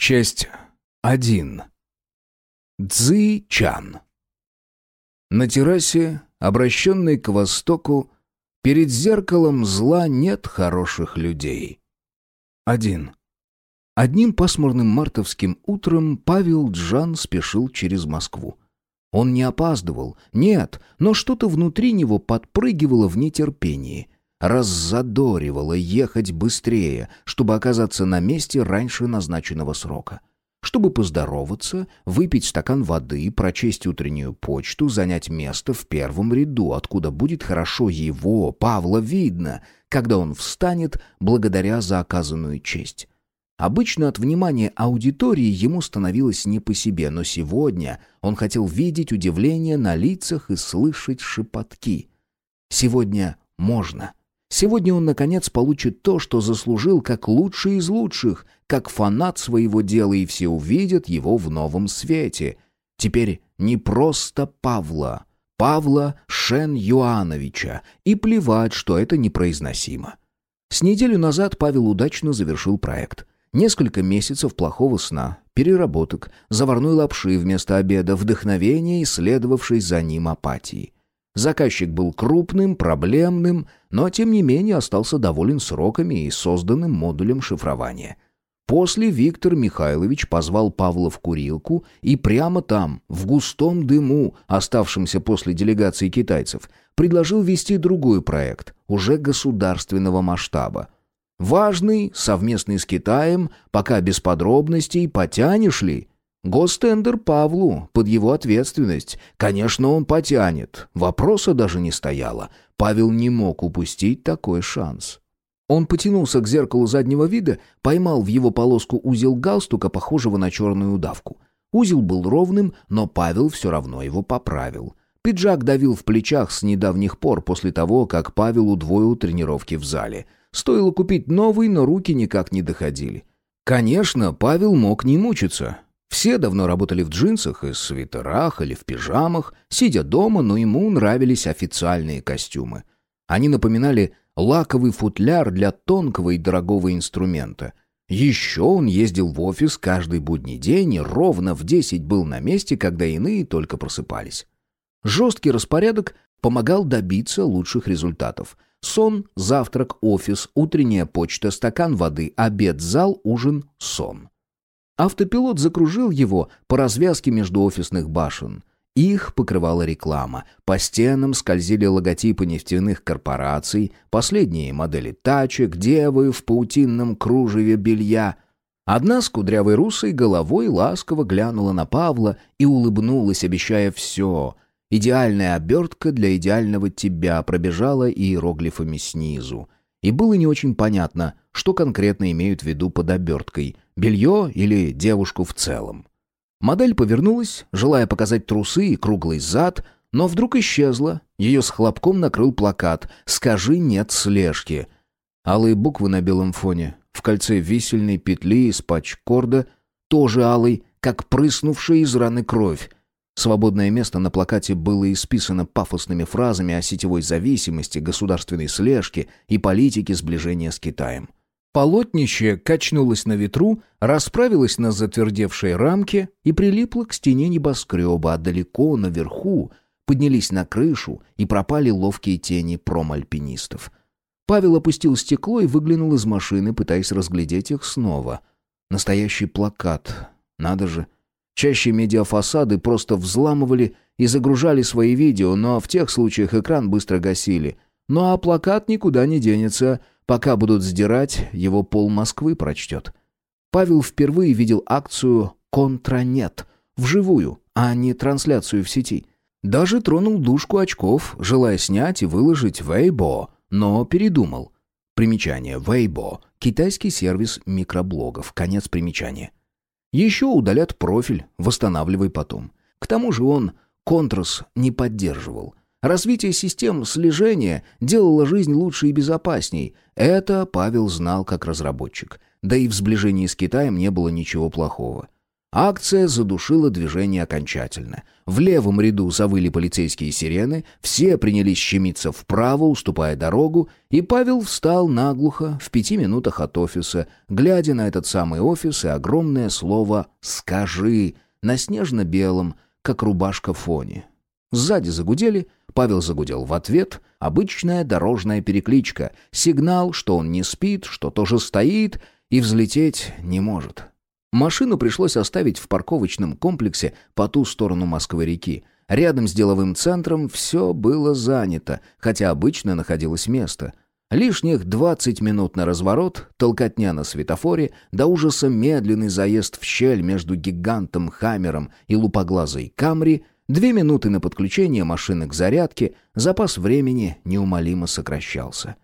Часть 1. Цзи Чан. На террасе, обращенной к востоку, перед зеркалом зла нет хороших людей. 1. Одним пасмурным мартовским утром Павел Джан спешил через Москву. Он не опаздывал, нет, но что-то внутри него подпрыгивало в нетерпении — раззадоривало ехать быстрее, чтобы оказаться на месте раньше назначенного срока. Чтобы поздороваться, выпить стакан воды, прочесть утреннюю почту, занять место в первом ряду, откуда будет хорошо его, Павла, видно, когда он встанет благодаря за оказанную честь. Обычно от внимания аудитории ему становилось не по себе, но сегодня он хотел видеть удивление на лицах и слышать шепотки. Сегодня можно. Сегодня он, наконец, получит то, что заслужил как лучший из лучших, как фанат своего дела, и все увидят его в новом свете. Теперь не просто Павла, Павла Шен Юановича, и плевать, что это непроизносимо. С неделю назад Павел удачно завершил проект. Несколько месяцев плохого сна, переработок, заварной лапши вместо обеда, вдохновения и за ним апатии. Заказчик был крупным, проблемным, но тем не менее остался доволен сроками и созданным модулем шифрования. После Виктор Михайлович позвал Павла в курилку и прямо там, в густом дыму, оставшемся после делегации китайцев, предложил вести другой проект, уже государственного масштаба. Важный, совместный с Китаем, пока без подробностей, потянешь ли? Гостендер Павлу, под его ответственность. Конечно, он потянет. Вопроса даже не стояло. Павел не мог упустить такой шанс. Он потянулся к зеркалу заднего вида, поймал в его полоску узел галстука, похожего на черную удавку. Узел был ровным, но Павел все равно его поправил. Пиджак давил в плечах с недавних пор после того, как Павел удвоил тренировки в зале. Стоило купить новый, но руки никак не доходили. Конечно, Павел мог не мучиться. Все давно работали в джинсах и свитерах или в пижамах, сидя дома, но ему нравились официальные костюмы. Они напоминали лаковый футляр для тонкого и дорогого инструмента. Еще он ездил в офис каждый будний день и ровно в десять был на месте, когда иные только просыпались. Жесткий распорядок помогал добиться лучших результатов. Сон, завтрак, офис, утренняя почта, стакан воды, обед, зал, ужин, сон. Автопилот закружил его по развязке между офисных башен. Их покрывала реклама. По стенам скользили логотипы нефтяных корпораций, последние модели тачек, девы в паутинном кружеве белья. Одна с кудрявой русой головой ласково глянула на Павла и улыбнулась, обещая все. Идеальная обертка для идеального тебя пробежала иероглифами снизу. И было не очень понятно, что конкретно имеют в виду под оберткой – белье или девушку в целом. Модель повернулась, желая показать трусы и круглый зад, но вдруг исчезла. Ее с хлопком накрыл плакат «Скажи нет слежки». Алые буквы на белом фоне, в кольце висельной петли из патчкорда, тоже алый, как прыснувшая из раны кровь. Свободное место на плакате было исписано пафосными фразами о сетевой зависимости, государственной слежке и политике сближения с Китаем. Полотнище качнулось на ветру, расправилось на затвердевшей рамке и прилипло к стене небоскреба, а далеко наверху поднялись на крышу и пропали ловкие тени промальпинистов. Павел опустил стекло и выглянул из машины, пытаясь разглядеть их снова. Настоящий плакат. Надо же. Чаще медиафасады просто взламывали и загружали свои видео, но в тех случаях экран быстро гасили. Ну а плакат никуда не денется — Пока будут сдирать, его пол Москвы прочтет. Павел впервые видел акцию «Контранет» вживую, а не трансляцию в сети. Даже тронул дужку очков, желая снять и выложить Weibo, но передумал. Примечание. Weibo – китайский сервис микроблогов. Конец примечания. Еще удалят профиль, восстанавливай потом. К тому же он Контрас не поддерживал. Развитие систем слежения делало жизнь лучше и безопасней. Это Павел знал как разработчик. Да и в сближении с Китаем не было ничего плохого. Акция задушила движение окончательно. В левом ряду завыли полицейские сирены, все принялись щемиться вправо, уступая дорогу, и Павел встал наглухо в пяти минутах от офиса, глядя на этот самый офис и огромное слово «Скажи» на снежно-белом, как рубашка фоне. Сзади загудели, Павел загудел в ответ. Обычная дорожная перекличка. Сигнал, что он не спит, что тоже стоит и взлететь не может. Машину пришлось оставить в парковочном комплексе по ту сторону Москвы-реки. Рядом с деловым центром все было занято, хотя обычно находилось место. Лишних 20 минут на разворот, толкотня на светофоре, до ужаса медленный заезд в щель между гигантом Хаммером и лупоглазой Камри, две минуты на подключение машины к зарядке, запас времени неумолимо сокращался.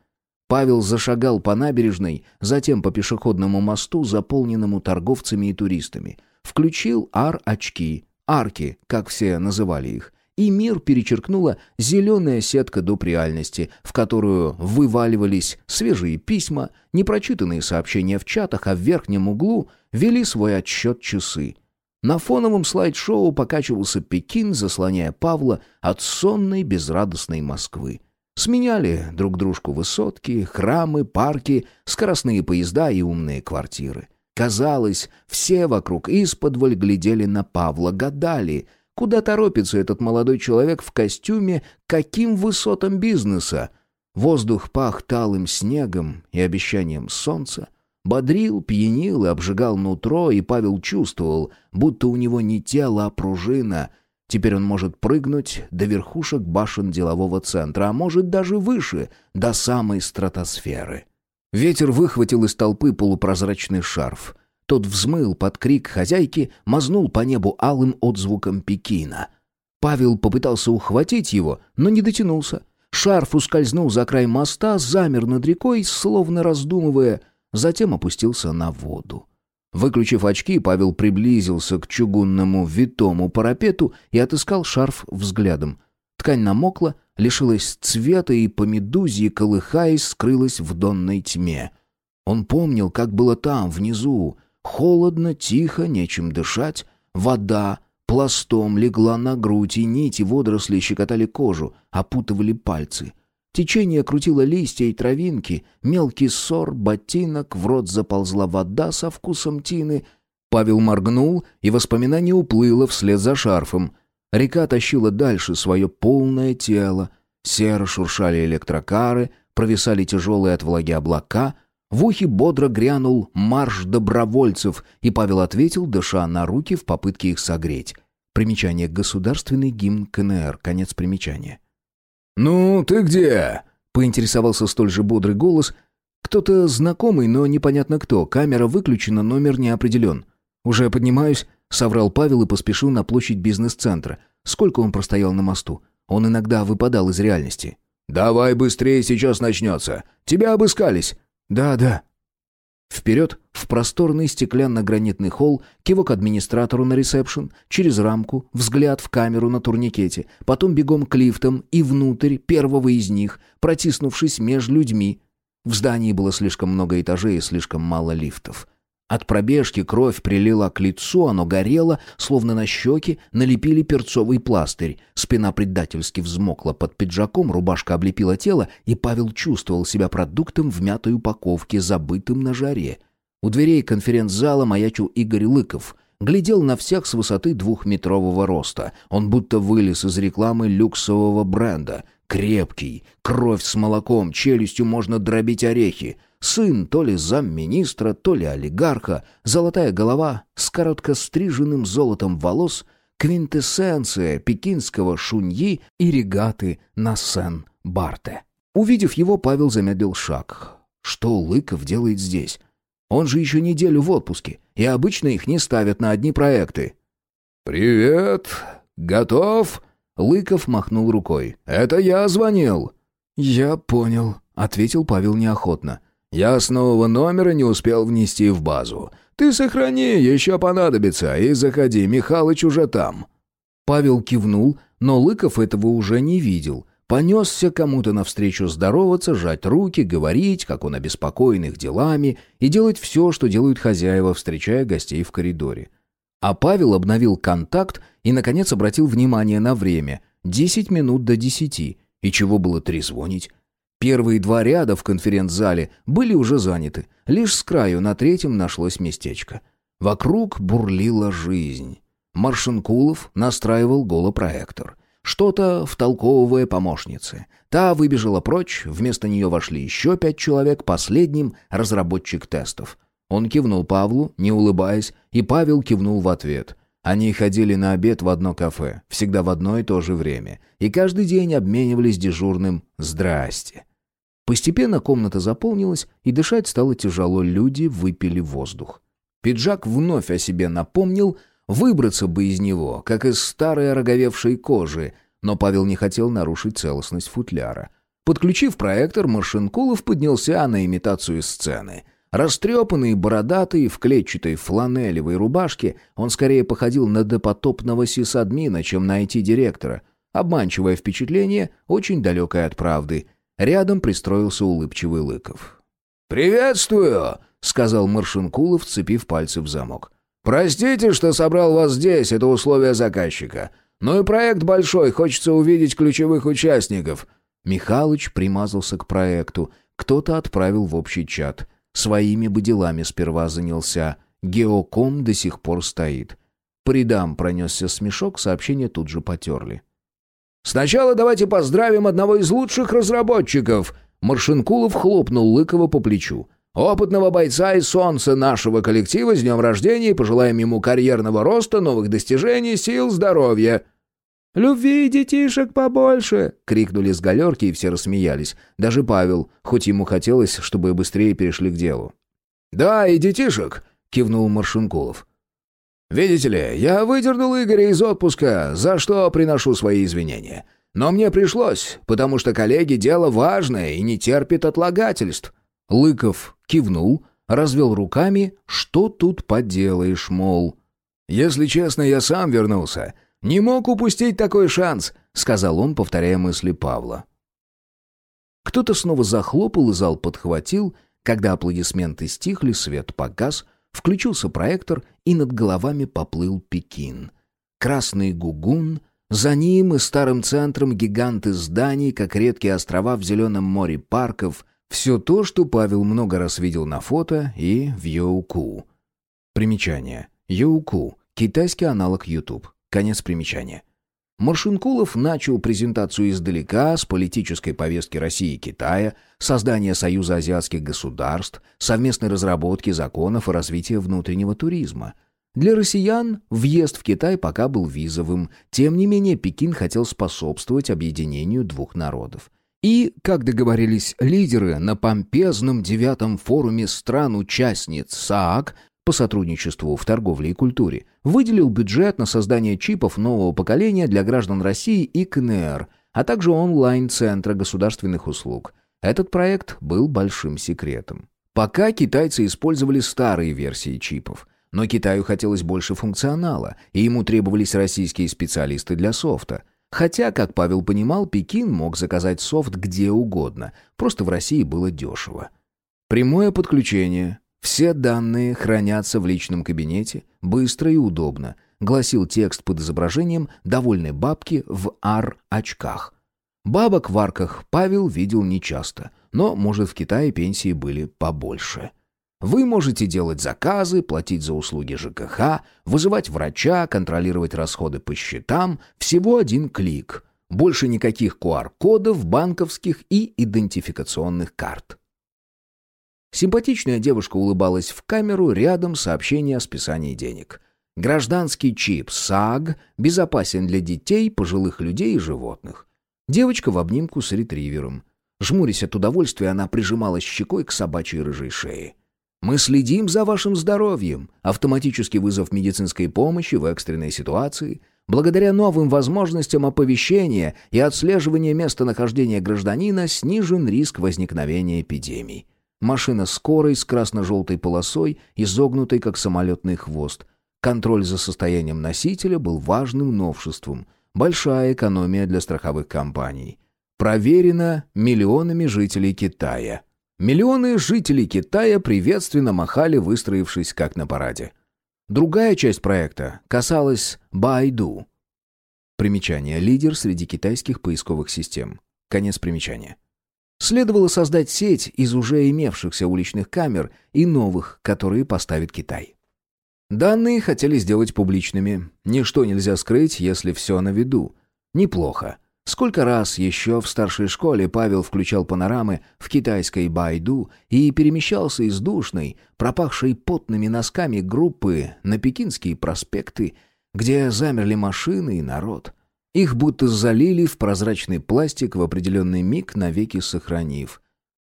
Павел зашагал по набережной, затем по пешеходному мосту, заполненному торговцами и туристами. Включил ар-очки, арки, как все называли их, и мир перечеркнула зеленая сетка доп. реальности, в которую вываливались свежие письма, непрочитанные сообщения в чатах, а в верхнем углу вели свой отсчет часы. На фоновом слайд-шоу покачивался Пекин, заслоняя Павла от сонной безрадостной Москвы. Сменяли друг дружку высотки, храмы, парки, скоростные поезда и умные квартиры. Казалось, все вокруг исподволь глядели на Павла, гадали, куда торопится этот молодой человек в костюме, каким высотам бизнеса. Воздух пах талым снегом и обещанием солнца. Бодрил, пьянил и обжигал нутро, и Павел чувствовал, будто у него не тело, а пружина — Теперь он может прыгнуть до верхушек башен делового центра, а может даже выше, до самой стратосферы. Ветер выхватил из толпы полупрозрачный шарф. Тот взмыл под крик хозяйки, мазнул по небу алым отзвуком Пекина. Павел попытался ухватить его, но не дотянулся. Шарф ускользнул за край моста, замер над рекой, словно раздумывая, затем опустился на воду. Выключив очки, Павел приблизился к чугунному витому парапету и отыскал шарф взглядом. Ткань намокла, лишилась цвета и по медузе, колыхаясь, скрылась в донной тьме. Он помнил, как было там, внизу. Холодно, тихо, нечем дышать. Вода пластом легла на грудь, и нити водорослей щекотали кожу, опутывали пальцы — Течение крутило листья и травинки, мелкий ссор, ботинок, в рот заползла вода со вкусом тины. Павел моргнул, и воспоминание уплыло вслед за шарфом. Река тащила дальше свое полное тело. Серо шуршали электрокары, провисали тяжелые от влаги облака. В ухе бодро грянул марш добровольцев, и Павел ответил, дыша на руки в попытке их согреть. Примечание «Государственный гимн КНР». Конец примечания. «Ну, ты где?» — поинтересовался столь же бодрый голос. Кто-то знакомый, но непонятно кто. Камера выключена, номер не определен. «Уже поднимаюсь», — соврал Павел и поспешил на площадь бизнес-центра. Сколько он простоял на мосту? Он иногда выпадал из реальности. «Давай быстрее, сейчас начнется. Тебя обыскались». «Да, да», Вперед, в просторный стеклянно-гранитный холл, кивок администратору на ресепшн, через рамку, взгляд в камеру на турникете, потом бегом к лифтам и внутрь первого из них, протиснувшись между людьми. В здании было слишком много этажей и слишком мало лифтов. От пробежки кровь прилила к лицу, оно горело, словно на щеки налепили перцовый пластырь. Спина предательски взмокла под пиджаком, рубашка облепила тело, и Павел чувствовал себя продуктом в мятой упаковке, забытым на жаре. У дверей конференц-зала маячил Игорь Лыков. Глядел на всех с высоты двухметрового роста. Он будто вылез из рекламы люксового бренда. Крепкий, кровь с молоком, челюстью можно дробить орехи. Сын то ли замминистра, то ли олигарха, золотая голова с коротко стриженным золотом волос, квинтэссенция пекинского шуньи и регаты на Сен-Барте. Увидев его, Павел замедлил шаг. Что Лыков делает здесь? Он же еще неделю в отпуске, и обычно их не ставят на одни проекты. «Привет! Готов?» Лыков махнул рукой. «Это я звонил». «Я понял», — ответил Павел неохотно. Я с нового номера не успел внести в базу. Ты сохрани, еще понадобится, и заходи, Михалыч уже там». Павел кивнул, но Лыков этого уже не видел. Понесся кому-то навстречу здороваться, жать руки, говорить, как он обеспокоен их делами, и делать все, что делают хозяева, встречая гостей в коридоре. А Павел обновил контакт и, наконец, обратил внимание на время. Десять минут до десяти. И чего было трезвонить? Первые два ряда в конференц-зале были уже заняты. Лишь с краю на третьем нашлось местечко. Вокруг бурлила жизнь. Маршинкулов настраивал голопроектор. Что-то втолковывая помощнице. Та выбежала прочь, вместо нее вошли еще пять человек, последним — разработчик тестов. Он кивнул Павлу, не улыбаясь, и Павел кивнул в ответ. Они ходили на обед в одно кафе, всегда в одно и то же время, и каждый день обменивались дежурным «здрасте». Постепенно комната заполнилась, и дышать стало тяжело, люди выпили воздух. Пиджак вновь о себе напомнил, выбраться бы из него, как из старой ороговевшей кожи, но Павел не хотел нарушить целостность футляра. Подключив проектор, Маршинкулов поднялся на имитацию сцены. Растрепанный бородатый, в клетчатой фланелевой рубашке, он скорее походил на допотопного сисадмина, чем на IT-директора. Обманчивое впечатление, очень далекое от правды. Рядом пристроился улыбчивый Лыков. «Приветствую!» — сказал Маршинкулов, цепив пальцы в замок. «Простите, что собрал вас здесь, это условие заказчика. Но и проект большой, хочется увидеть ключевых участников». Михалыч примазался к проекту. Кто-то отправил в общий чат. Своими бы делами сперва занялся. Геоком до сих пор стоит. По рядам пронесся смешок, сообщения тут же потерли. «Сначала давайте поздравим одного из лучших разработчиков!» Маршинкулов хлопнул Лыкова по плечу. «Опытного бойца и солнца нашего коллектива с днем рождения и пожелаем ему карьерного роста, новых достижений, сил, здоровья!» «Любви детишек побольше!» — крикнули с галерки, и все рассмеялись. Даже Павел, хоть ему хотелось, чтобы быстрее перешли к делу. «Да, и детишек!» — кивнул Маршинкулов. «Видите ли, я выдернул Игоря из отпуска, за что приношу свои извинения. Но мне пришлось, потому что, коллеги, дело важное и не терпит отлагательств». Лыков кивнул, развел руками, что тут поделаешь, мол. «Если честно, я сам вернулся. Не мог упустить такой шанс», — сказал он, повторяя мысли Павла. Кто-то снова захлопал, и зал подхватил. Когда аплодисменты стихли, свет погас, Включился проектор, и над головами поплыл Пекин. Красный гугун, за ним и старым центром гиганты зданий, как редкие острова в зеленом море парков, все то, что Павел много раз видел на фото и в Йоуку. Примечание. Йоуку – китайский аналог YouTube. Конец примечания. Маршинкулов начал презентацию издалека с политической повестки России и Китая, создания Союза азиатских государств, совместной разработки законов и развития внутреннего туризма. Для россиян въезд в Китай пока был визовым, тем не менее Пекин хотел способствовать объединению двух народов. И, как договорились лидеры на помпезном девятом форуме стран-участниц СААК, по сотрудничеству в торговле и культуре, выделил бюджет на создание чипов нового поколения для граждан России и КНР, а также онлайн-центра государственных услуг. Этот проект был большим секретом. Пока китайцы использовали старые версии чипов, но Китаю хотелось больше функционала, и ему требовались российские специалисты для софта. Хотя, как Павел понимал, Пекин мог заказать софт где угодно, просто в России было дешево. Прямое подключение, все данные хранятся в личном кабинете, быстро и удобно, гласил текст под изображением довольной бабки в ар-очках. Бабок в арках Павел видел нечасто, но, может, в Китае пенсии были побольше. Вы можете делать заказы, платить за услуги ЖКХ, вызывать врача, контролировать расходы по счетам. Всего один клик. Больше никаких QR-кодов, банковских и идентификационных карт. Симпатичная девушка улыбалась в камеру, рядом сообщение о списании денег. Гражданский чип САГ безопасен для детей, пожилых людей и животных. Девочка в обнимку с ретривером. Жмурясь от удовольствия, она прижималась щекой к собачьей рыжей шее. «Мы следим за вашим здоровьем. Автоматический вызов медицинской помощи в экстренной ситуации. Благодаря новым возможностям оповещения и отслеживания местонахождения гражданина снижен риск возникновения эпидемий. Машина скорой с красно-желтой полосой, изогнутой как самолетный хвост. Контроль за состоянием носителя был важным новшеством. Большая экономия для страховых компаний. Проверено миллионами жителей Китая. Миллионы жителей Китая приветственно махали, выстроившись как на параде. Другая часть проекта касалась Байду. Примечание. Лидер среди китайских поисковых систем. Конец примечания. Следовало создать сеть из уже имевшихся уличных камер и новых, которые поставит Китай. Данные хотели сделать публичными. Ничто нельзя скрыть, если все на виду. Неплохо. Сколько раз еще в старшей школе Павел включал панорамы в китайской Байду и перемещался из душной, пропахшей потными носками группы на пекинские проспекты, где замерли машины и народ. Их будто залили в прозрачный пластик в определенный миг, навеки сохранив.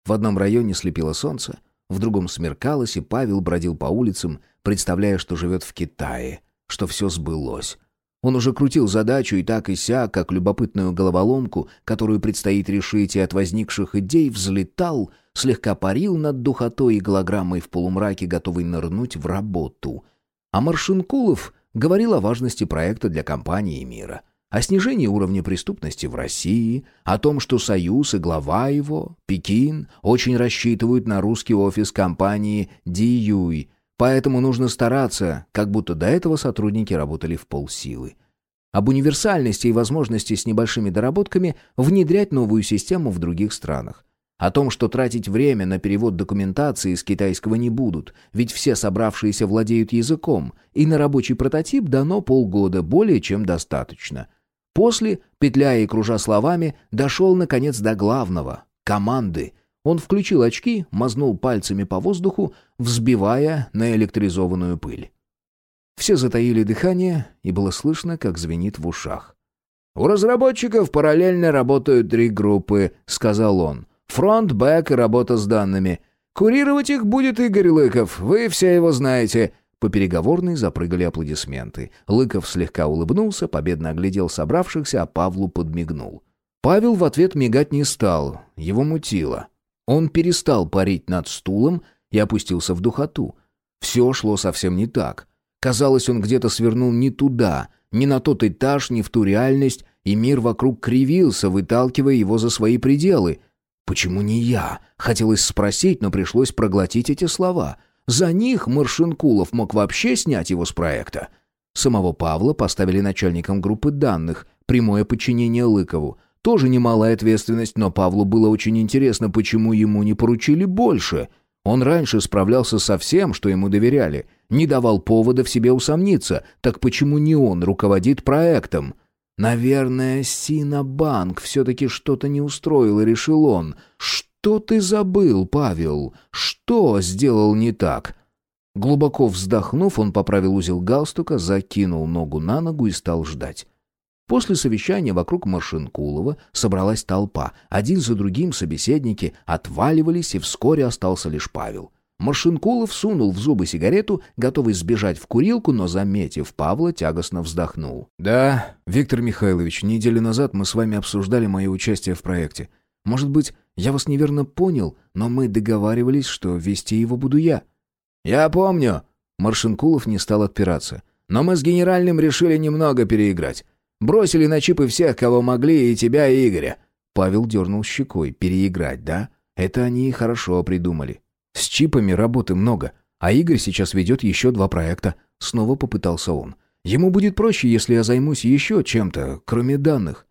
В одном районе слепило солнце, в другом смеркалось, и Павел бродил по улицам, представляя, что живет в Китае, что все сбылось. Он уже крутил задачу и так и сяк, как любопытную головоломку, которую предстоит решить, и от возникших идей взлетал, слегка парил над духотой и голограммой в полумраке, готовый нырнуть в работу. А Маршинкулов говорил о важности проекта для компании мира, о снижении уровня преступности в России, о том, что Союз и глава его, Пекин, очень рассчитывают на русский офис компании «Диюй», Поэтому нужно стараться, как будто до этого сотрудники работали в полсилы. Об универсальности и возможности с небольшими доработками внедрять новую систему в других странах. О том, что тратить время на перевод документации с китайского не будут, ведь все собравшиеся владеют языком, и на рабочий прототип дано полгода, более чем достаточно. После, петляя и кружа словами, дошел, наконец, до главного — команды — он включил очки, мазнул пальцами по воздуху, взбивая на электризованную пыль. Все затаили дыхание, и было слышно, как звенит в ушах. «У разработчиков параллельно работают три группы», — сказал он. «Фронт, бэк и работа с данными. Курировать их будет Игорь Лыков, вы все его знаете». По переговорной запрыгали аплодисменты. Лыков слегка улыбнулся, победно оглядел собравшихся, а Павлу подмигнул. Павел в ответ мигать не стал, его мутило. Он перестал парить над стулом и опустился в духоту. Все шло совсем не так. Казалось, он где-то свернул не туда, не на тот этаж, не в ту реальность, и мир вокруг кривился, выталкивая его за свои пределы. «Почему не я?» — хотелось спросить, но пришлось проглотить эти слова. За них Маршинкулов мог вообще снять его с проекта. Самого Павла поставили начальником группы данных, прямое подчинение Лыкову. Тоже немалая ответственность, но Павлу было очень интересно, почему ему не поручили больше. Он раньше справлялся со всем, что ему доверяли, не давал повода в себе усомниться. Так почему не он руководит проектом? Наверное, Синабанк все-таки что-то не устроил, решил он. Что ты забыл, Павел? Что сделал не так? Глубоко вздохнув, он поправил узел галстука, закинул ногу на ногу и стал ждать. После совещания вокруг Маршинкулова собралась толпа. Один за другим собеседники отваливались, и вскоре остался лишь Павел. Маршинкулов сунул в зубы сигарету, готовый сбежать в курилку, но, заметив Павла, тягостно вздохнул. «Да, Виктор Михайлович, неделю назад мы с вами обсуждали мое участие в проекте. Может быть, я вас неверно понял, но мы договаривались, что вести его буду я». «Я помню». Маршинкулов не стал отпираться. «Но мы с генеральным решили немного переиграть. Бросили на чипы всех, кого могли, и тебя, и Игоря». Павел дернул щекой. «Переиграть, да? Это они хорошо придумали. С чипами работы много, а Игорь сейчас ведет еще два проекта». Снова попытался он. «Ему будет проще, если я займусь еще чем-то, кроме данных».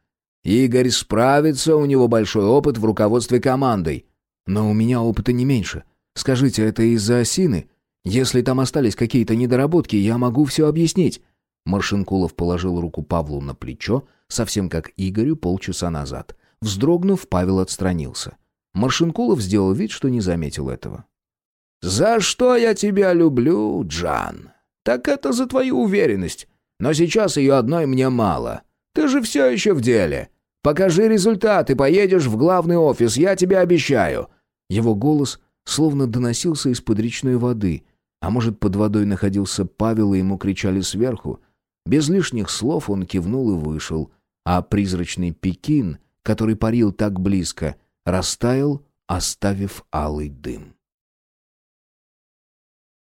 «Игорь справится, у него большой опыт в руководстве командой». «Но у меня опыта не меньше. Скажите, это из-за осины? Если там остались какие-то недоработки, я могу все объяснить». Маршинкулов положил руку Павлу на плечо, совсем как Игорю полчаса назад. Вздрогнув, Павел отстранился. Маршинкулов сделал вид, что не заметил этого. «За что я тебя люблю, Джан? Так это за твою уверенность. Но сейчас ее одной мне мало. Ты же все еще в деле. Покажи результаты, поедешь в главный офис, я тебе обещаю». Его голос словно доносился из-под речной воды. А может, под водой находился Павел, и ему кричали сверху. Без лишних слов он кивнул и вышел, а призрачный Пекин, который парил так близко, растаял, оставив алый дым.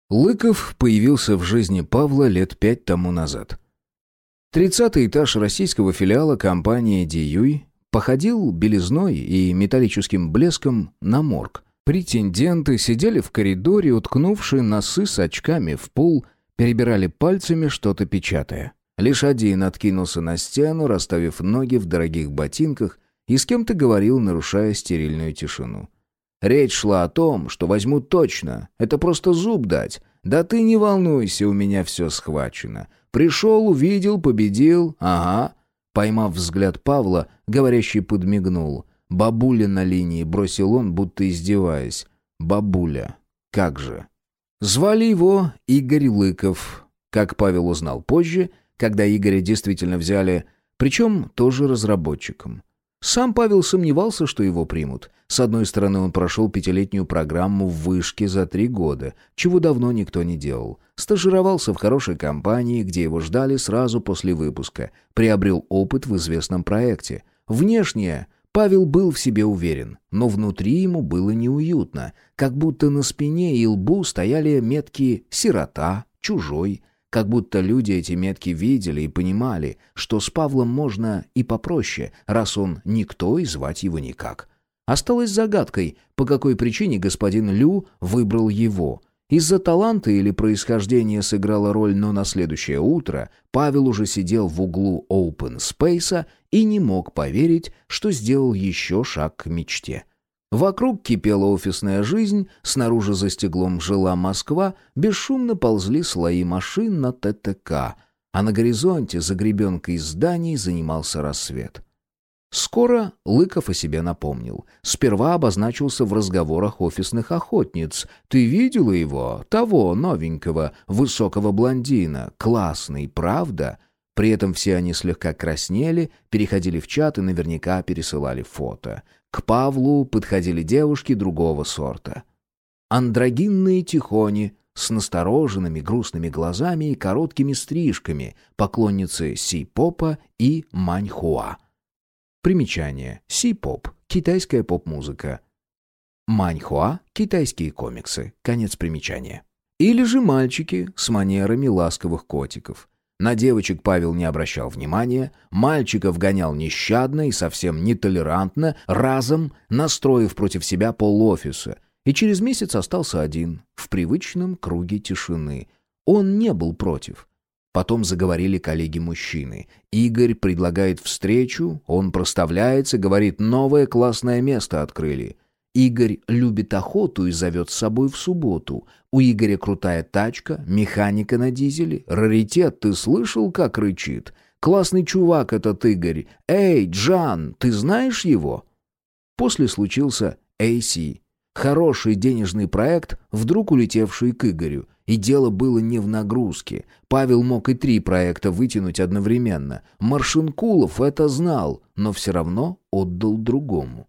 Лыков появился в жизни Павла лет пять тому назад. Тридцатый этаж российского филиала компании «Диюй» походил белизной и металлическим блеском на морг. Претенденты сидели в коридоре, уткнувшие носы с очками в пол Перебирали пальцами, что-то печатая. Лишь один откинулся на стену, расставив ноги в дорогих ботинках, и с кем-то говорил, нарушая стерильную тишину. Речь шла о том, что возьму точно, это просто зуб дать. Да ты не волнуйся, у меня все схвачено. Пришел, увидел, победил, ага. Поймав взгляд Павла, говорящий подмигнул. «Бабуля на линии», — бросил он, будто издеваясь. «Бабуля. Как же?» Звали его Игорь Лыков. Как Павел узнал позже, когда Игоря действительно взяли, причем тоже разработчиком. Сам Павел сомневался, что его примут. С одной стороны, он прошел пятилетнюю программу в вышке за три года, чего давно никто не делал. Стажировался в хорошей компании, где его ждали сразу после выпуска. Приобрел опыт в известном проекте. Внешне Павел был в себе уверен, но внутри ему было неуютно, как будто на спине и лбу стояли метки «сирота», «чужой», как будто люди эти метки видели и понимали, что с Павлом можно и попроще, раз он никто и звать его никак. Осталось загадкой, по какой причине господин Лю выбрал его. Из-за таланта или происхождения сыграла роль, но на следующее утро Павел уже сидел в углу open space и не мог поверить, что сделал еще шаг к мечте. Вокруг кипела офисная жизнь, снаружи за стеклом жила Москва, бесшумно ползли слои машин на ТТК, а на горизонте за гребенкой зданий занимался рассвет. Скоро Лыков о себе напомнил. Сперва обозначился в разговорах офисных охотниц. «Ты видела его? Того, новенького, высокого блондина. Классный, правда?» При этом все они слегка краснели, переходили в чат и наверняка пересылали фото. К Павлу подходили девушки другого сорта. Андрогинные тихони с настороженными грустными глазами и короткими стрижками, поклонницы си-попа и маньхуа. Примечание. Си-поп. Китайская поп-музыка. Маньхуа. Китайские комиксы. Конец примечания. Или же мальчики с манерами ласковых котиков. На девочек Павел не обращал внимания, мальчиков гонял нещадно и совсем нетолерантно, разом настроив против себя пол-офиса, и через месяц остался один, в привычном круге тишины. Он не был против. Потом заговорили коллеги-мужчины. Игорь предлагает встречу, он проставляется, говорит «новое классное место открыли». Игорь любит охоту и зовет с собой в субботу. У Игоря крутая тачка, механика на дизеле. Раритет, ты слышал, как рычит? Классный чувак этот Игорь. Эй, Джан, ты знаешь его? После случился AC. Хороший денежный проект, вдруг улетевший к Игорю. И дело было не в нагрузке. Павел мог и три проекта вытянуть одновременно. Маршинкулов это знал, но все равно отдал другому.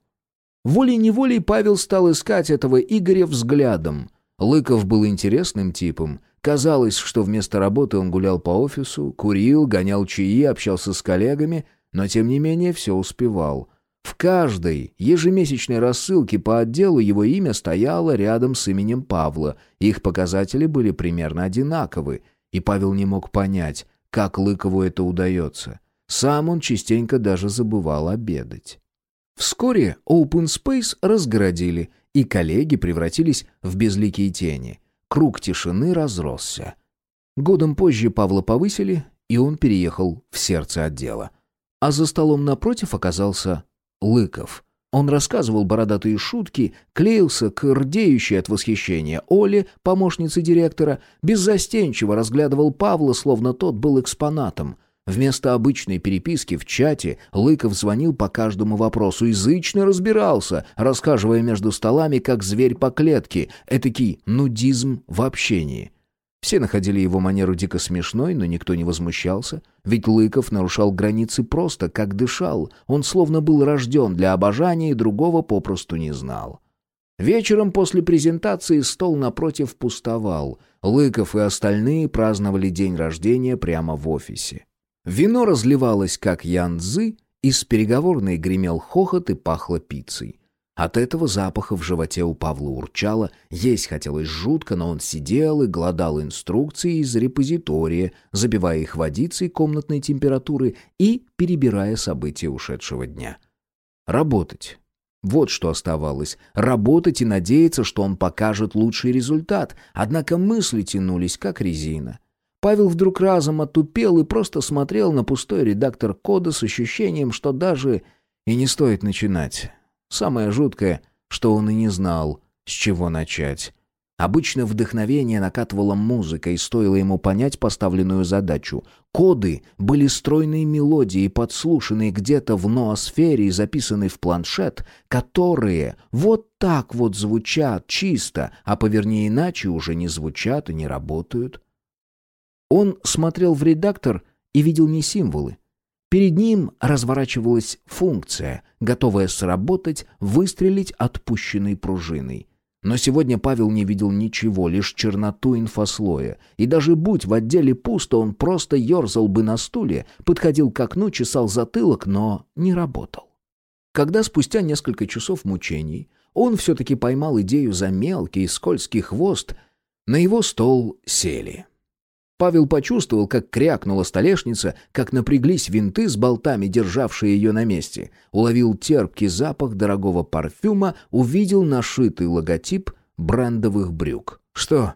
Волей-неволей Павел стал искать этого Игоря взглядом. Лыков был интересным типом. Казалось, что вместо работы он гулял по офису, курил, гонял чаи, общался с коллегами, но тем не менее все успевал. В каждой ежемесячной рассылке по отделу его имя стояло рядом с именем Павла. Их показатели были примерно одинаковы, и Павел не мог понять, как Лыкову это удается. Сам он частенько даже забывал обедать. Вскоре Open Space разгородили, и коллеги превратились в безликие тени. Круг тишины разросся. Годом позже Павла повысили, и он переехал в сердце отдела. А за столом напротив оказался Лыков. Он рассказывал бородатые шутки, клеился к рдеющей от восхищения Оле, помощнице директора, беззастенчиво разглядывал Павла, словно тот был экспонатом. Вместо обычной переписки в чате Лыков звонил по каждому вопросу, язычно разбирался, рассказывая между столами, как зверь по клетке, этакий нудизм в общении. Все находили его манеру дико смешной, но никто не возмущался, ведь Лыков нарушал границы просто, как дышал. Он словно был рожден для обожания и другого попросту не знал. Вечером после презентации стол напротив пустовал. Лыков и остальные праздновали день рождения прямо в офисе. Вино разливалось, как янцзы, из переговорной гремел хохот и пахло пиццей. От этого запаха в животе у Павла урчало, есть хотелось жутко, но он сидел и глодал инструкции из репозитория, забивая их водицей комнатной температуры и перебирая события ушедшего дня. Работать. Вот что оставалось. Работать и надеяться, что он покажет лучший результат. Однако мысли тянулись, как резина. Павел вдруг разом отупел и просто смотрел на пустой редактор кода с ощущением, что даже и не стоит начинать. Самое жуткое, что он и не знал, с чего начать. Обычно вдохновение накатывала музыка, и стоило ему понять поставленную задачу. Коды были стройные мелодии, подслушанные где-то в ноосфере и записанные в планшет, которые вот так вот звучат чисто, а повернее иначе уже не звучат и не работают. Он смотрел в редактор и видел не символы. Перед ним разворачивалась функция, готовая сработать, выстрелить отпущенной пружиной. Но сегодня Павел не видел ничего, лишь черноту инфослоя. И даже будь в отделе пусто, он просто ерзал бы на стуле, подходил к окну, чесал затылок, но не работал. Когда спустя несколько часов мучений он все-таки поймал идею за мелкий скользкий хвост, на его стол сели. Павел почувствовал, как крякнула столешница, как напряглись винты с болтами, державшие ее на месте. Уловил терпкий запах дорогого парфюма, увидел нашитый логотип брендовых брюк. «Что?»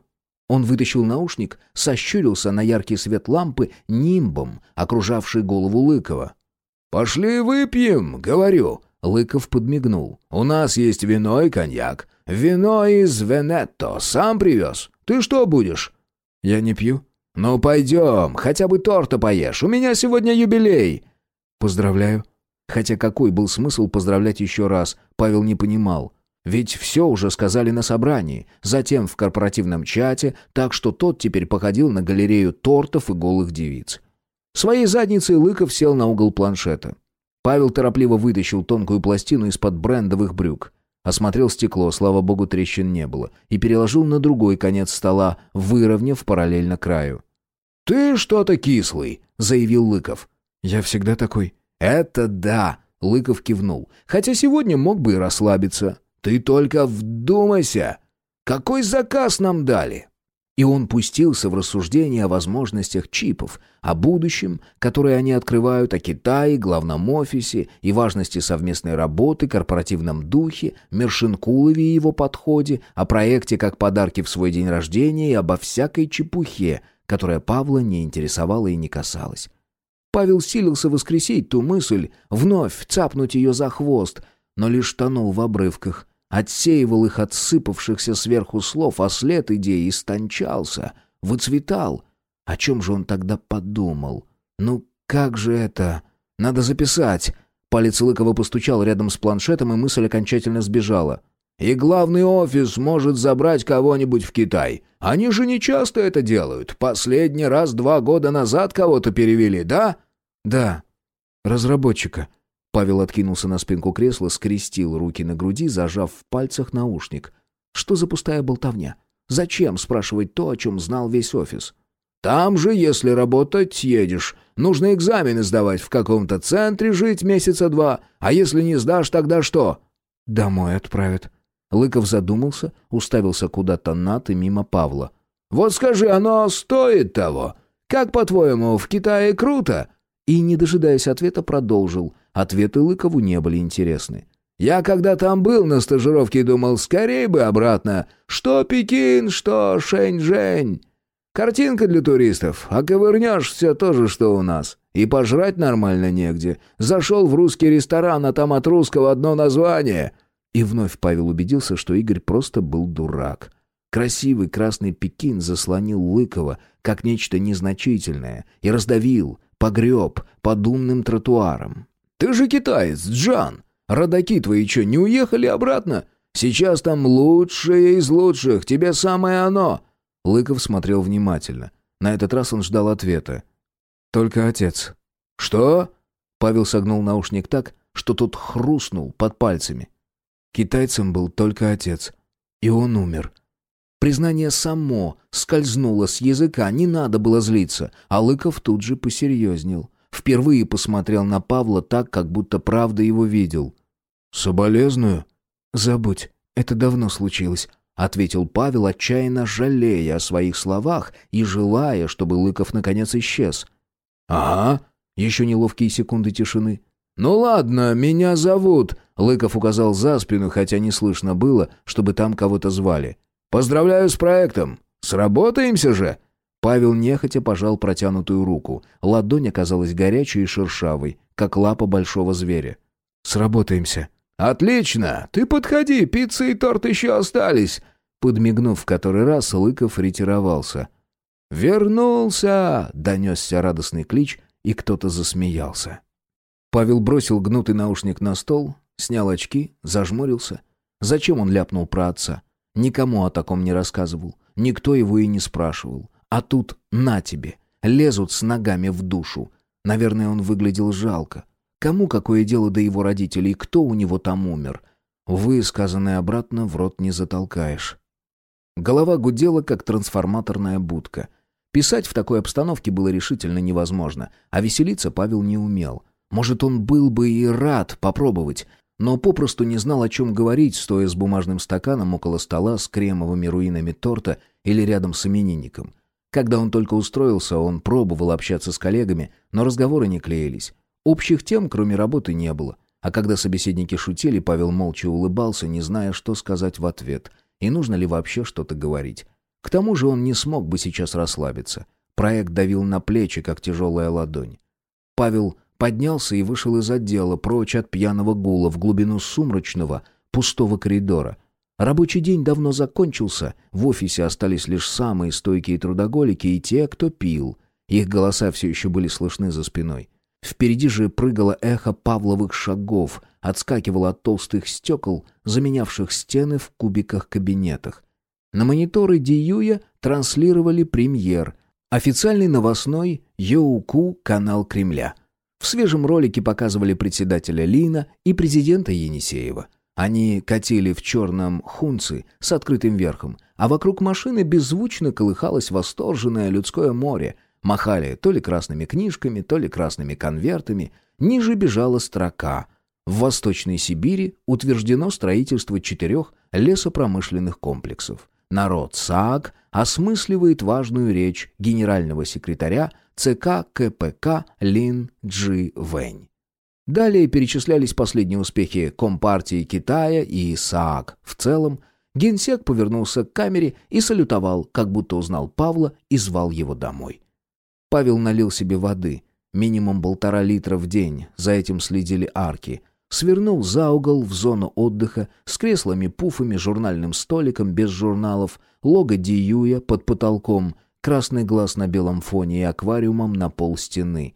Он вытащил наушник, сощурился на яркий свет лампы нимбом, окружавший голову Лыкова. «Пошли выпьем», — говорю. Лыков подмигнул. «У нас есть вино и коньяк. Вино из Венетто. Сам привез. Ты что будешь?» «Я не пью», «Ну пойдем, хотя бы торта поешь, у меня сегодня юбилей!» «Поздравляю». Хотя какой был смысл поздравлять еще раз, Павел не понимал. Ведь все уже сказали на собрании, затем в корпоративном чате, так что тот теперь походил на галерею тортов и голых девиц. Своей задницей Лыков сел на угол планшета. Павел торопливо вытащил тонкую пластину из-под брендовых брюк. Осмотрел стекло, слава богу, трещин не было, и переложил на другой конец стола, выровняв параллельно краю. «Ты что-то кислый», — заявил Лыков. «Я всегда такой». «Это да», — Лыков кивнул. «Хотя сегодня мог бы и расслабиться. Ты только вдумайся. Какой заказ нам дали?» И он пустился в рассуждения о возможностях чипов, о будущем, которое они открывают, о Китае, главном офисе и важности совместной работы, корпоративном духе, Мершинкулове и его подходе, о проекте как подарки в свой день рождения и обо всякой чепухе, которая Павла не интересовала и не касалась. Павел силился воскресить ту мысль, вновь цапнуть ее за хвост, но лишь тонул в обрывках — отсеивал их от сыпавшихся сверху слов, а след идеи истончался, выцветал. О чем же он тогда подумал? Ну, как же это? Надо записать. Палец Лыкова постучал рядом с планшетом, и мысль окончательно сбежала. «И главный офис может забрать кого-нибудь в Китай. Они же не часто это делают. Последний раз два года назад кого-то перевели, да?» «Да. Разработчика», Павел откинулся на спинку кресла, скрестил руки на груди, зажав в пальцах наушник. Что за пустая болтовня? Зачем спрашивать то, о чем знал весь офис? Там же, если работать едешь, нужно экзамены сдавать, в каком-то центре жить месяца два, а если не сдашь, тогда что? Домой отправят. Лыков задумался, уставился куда-то над и мимо Павла. Вот скажи, оно стоит того? Как, по-твоему, в Китае круто? И, не дожидаясь ответа, продолжил. Ответы Лыкову не были интересны. «Я когда там был на стажировке, думал, скорее бы обратно. Что Пекин, что Шэньчжэнь. Картинка для туристов, а ковырнешь все то же, что у нас. И пожрать нормально негде. Зашел в русский ресторан, а там от русского одно название». И вновь Павел убедился, что Игорь просто был дурак. Красивый красный Пекин заслонил Лыкова как нечто незначительное и раздавил, погреб под умным тротуаром. «Ты же китаец, Джан! Родаки твои что, не уехали обратно? Сейчас там лучшее из лучших, тебе самое оно!» Лыков смотрел внимательно. На этот раз он ждал ответа. «Только отец». «Что?» Павел согнул наушник так, что тот хрустнул под пальцами. Китайцем был только отец. И он умер. Признание само скользнуло с языка, не надо было злиться, а Лыков тут же посерьезнел. Впервые посмотрел на Павла так, как будто правда его видел. «Соболезную?» «Забудь, это давно случилось», — ответил Павел, отчаянно жалея о своих словах и желая, чтобы Лыков наконец исчез. «Ага», — еще неловкие секунды тишины. «Ну ладно, меня зовут», — Лыков указал за спину, хотя не слышно было, чтобы там кого-то звали. Поздравляю с проектом. Сработаемся же!» Павел нехотя пожал протянутую руку. Ладонь оказалась горячей и шершавой, как лапа большого зверя. «Сработаемся». «Отлично! Ты подходи, пицца и торт еще остались!» Подмигнув в который раз, Лыков ретировался. «Вернулся!» — донесся радостный клич, и кто-то засмеялся. Павел бросил гнутый наушник на стол, снял очки, зажмурился. Зачем он ляпнул про отца? Никому о таком не рассказывал, никто его и не спрашивал. А тут на тебе, лезут с ногами в душу. Наверное, он выглядел жалко. Кому какое дело до его родителей, кто у него там умер? Вы, сказанное обратно, в рот не затолкаешь. Голова гудела, как трансформаторная будка. Писать в такой обстановке было решительно невозможно, а веселиться Павел не умел. Может, он был бы и рад попробовать, но попросту не знал, о чем говорить, стоя с бумажным стаканом около стола с кремовыми руинами торта или рядом с именинником. Когда он только устроился, он пробовал общаться с коллегами, но разговоры не клеились. Общих тем, кроме работы, не было. А когда собеседники шутили, Павел молча улыбался, не зная, что сказать в ответ – и нужно ли вообще что-то говорить. К тому же он не смог бы сейчас расслабиться. Проект давил на плечи, как тяжелая ладонь. Павел поднялся и вышел из отдела, прочь от пьяного гула, в глубину сумрачного, пустого коридора. Рабочий день давно закончился, в офисе остались лишь самые стойкие трудоголики и те, кто пил. Их голоса все еще были слышны за спиной. Впереди же прыгало эхо Павловых шагов, отскакивало от толстых стекол, заменявших стены в кубиках-кабинетах. На мониторы Диюя транслировали премьер, официальный новостной Йоуку канал Кремля. В свежем ролике показывали председателя Лина и президента Енисеева. Они катили в черном хунце с открытым верхом, а вокруг машины беззвучно колыхалось восторженное людское море — Махали то ли красными книжками, то ли красными конвертами. Ниже бежала строка. В Восточной Сибири утверждено строительство четырех лесопромышленных комплексов. Народ СААГ осмысливает важную речь генерального секретаря ЦК КПК Лин Джи Вэнь. Далее перечислялись последние успехи Компартии Китая и СААГ в целом. Генсек повернулся к камере и салютовал, как будто узнал Павла и звал его домой. Павел налил себе воды, минимум полтора литра в день, за этим следили арки. Свернул за угол в зону отдыха с креслами-пуфами, журнальным столиком без журналов, лого Диюя под потолком, красный глаз на белом фоне и аквариумом на пол стены.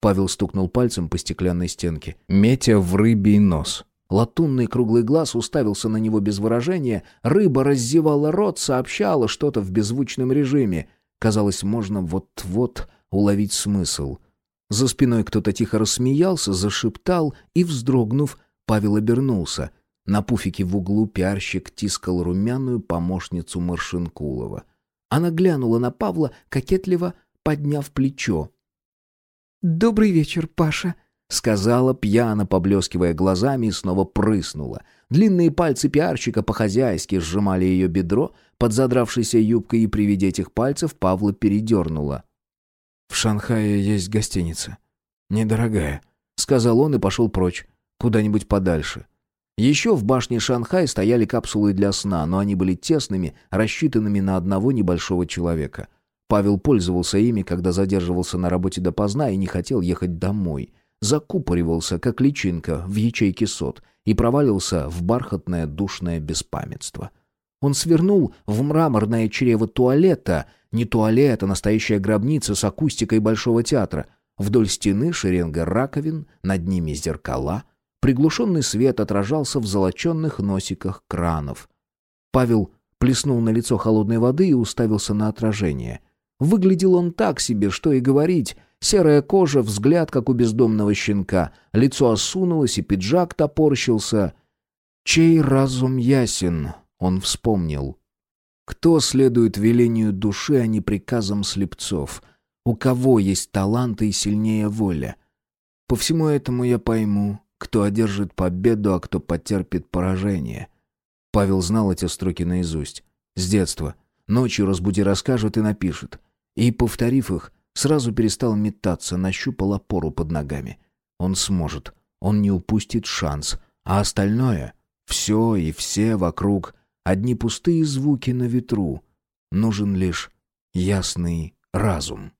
Павел стукнул пальцем по стеклянной стенке, метя в рыбий нос. Латунный круглый глаз уставился на него без выражения, рыба раззевала рот, сообщала что-то в беззвучном режиме. Казалось, можно вот-вот уловить смысл. За спиной кто-то тихо рассмеялся, зашептал, и, вздрогнув, Павел обернулся. На пуфике в углу пиарщик тискал румяную помощницу Маршинкулова. Она глянула на Павла, кокетливо подняв плечо. «Добрый вечер, Паша», — сказала, пьяно поблескивая глазами, и снова прыснула. Длинные пальцы пиарщика по-хозяйски сжимали ее бедро, под задравшейся юбкой, и при виде этих пальцев Павла передернула. «В Шанхае есть гостиница. Недорогая», — сказал он и пошел прочь, куда-нибудь подальше. Еще в башне Шанхая стояли капсулы для сна, но они были тесными, рассчитанными на одного небольшого человека. Павел пользовался ими, когда задерживался на работе допоздна и не хотел ехать домой. Закупоривался, как личинка, в ячейке сот и провалился в бархатное душное беспамятство. Он свернул в мраморное чрево туалета, не туалет, а настоящая гробница с акустикой Большого театра. Вдоль стены шеренга раковин, над ними зеркала. Приглушенный свет отражался в золоченных носиках кранов. Павел плеснул на лицо холодной воды и уставился на отражение. Выглядел он так себе, что и говорить. Серая кожа, взгляд, как у бездомного щенка. Лицо осунулось, и пиджак топорщился. «Чей разум ясен?» — он вспомнил. Кто следует велению души, а не приказам слепцов? У кого есть таланты и сильнее воля? По всему этому я пойму, кто одержит победу, а кто потерпит поражение. Павел знал эти строки наизусть. С детства. Ночью разбуди расскажет и напишет. И, повторив их, сразу перестал метаться, нащупал опору под ногами. Он сможет. Он не упустит шанс. А остальное — все и все вокруг Одни пустые звуки на ветру. Нужен лишь ясный разум.